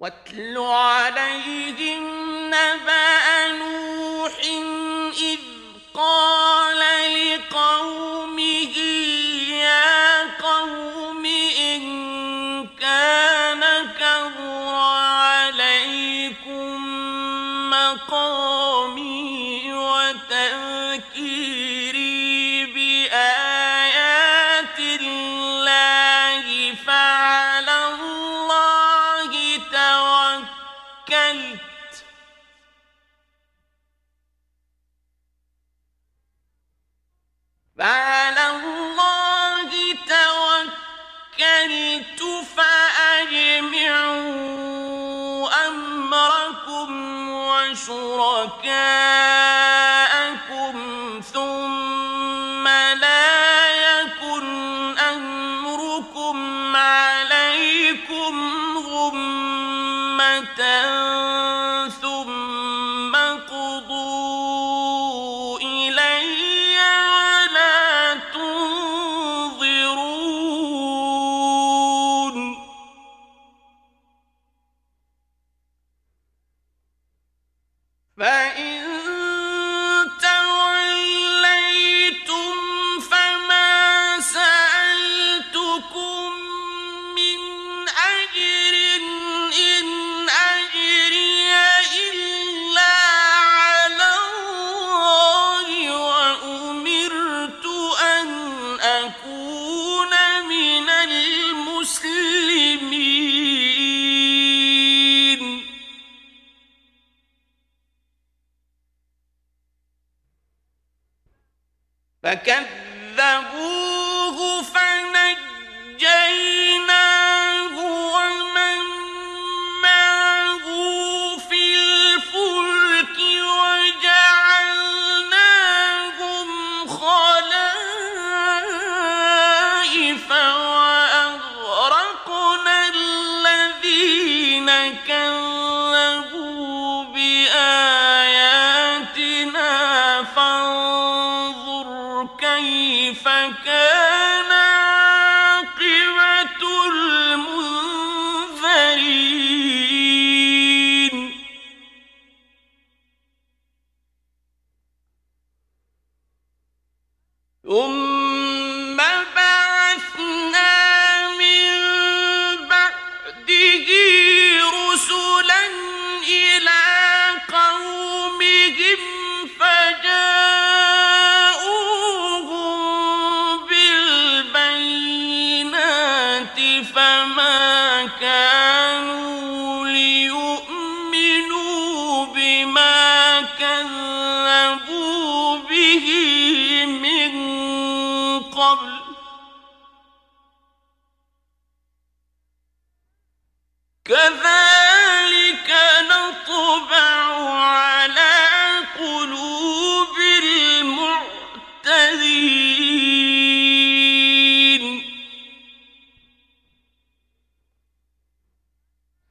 واتل عليهم نبأ نوح أمركم وشركاءكم ثم کے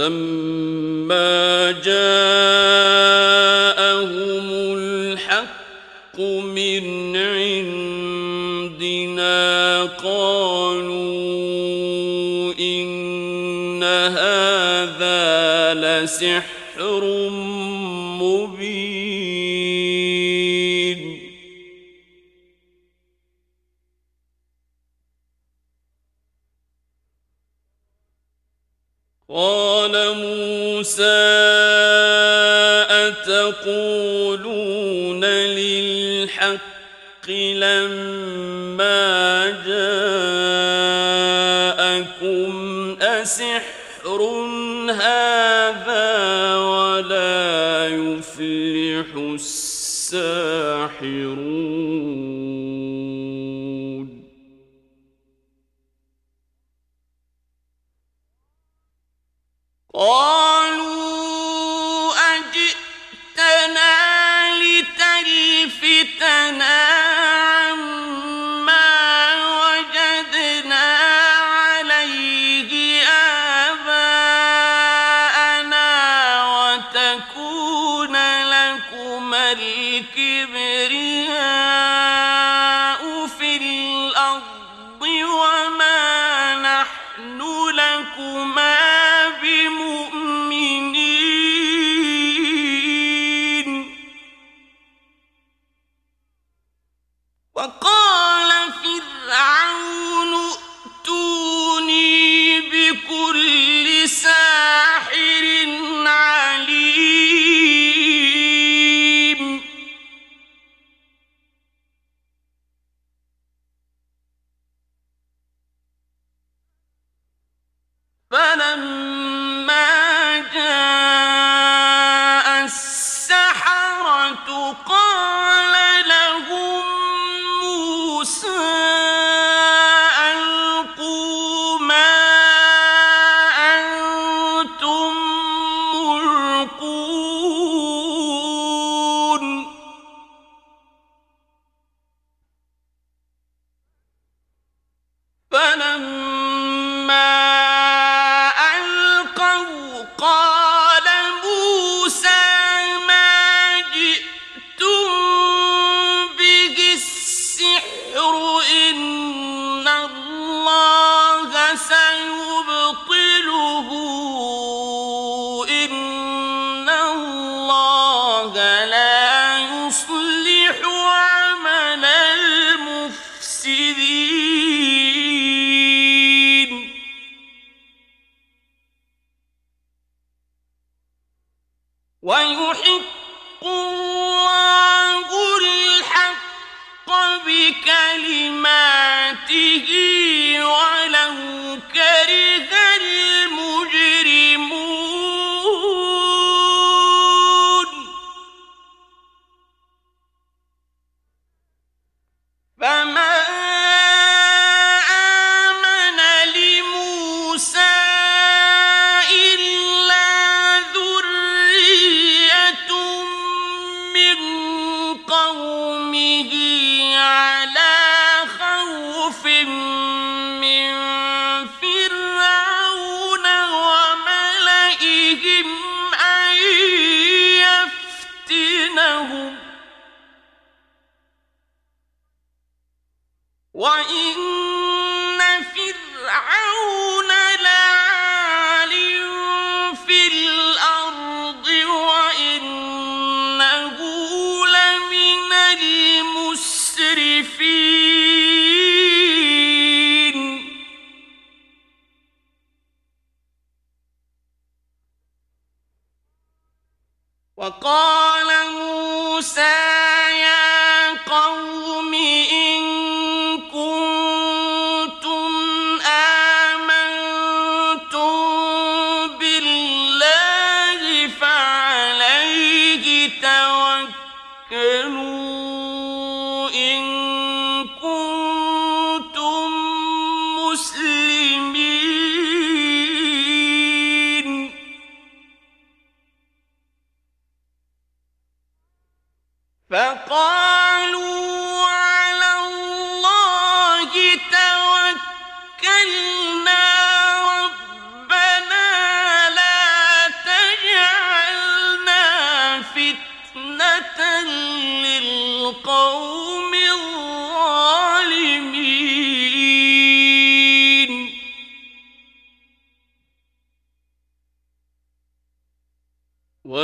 لما جاءهم الحق من عندنا قالوا إن هذا لسحر قال موسى أتقولون للحق لما جاءكم أسحر هذا ولا يفلح الساحرون الكبرياء گل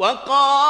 وقال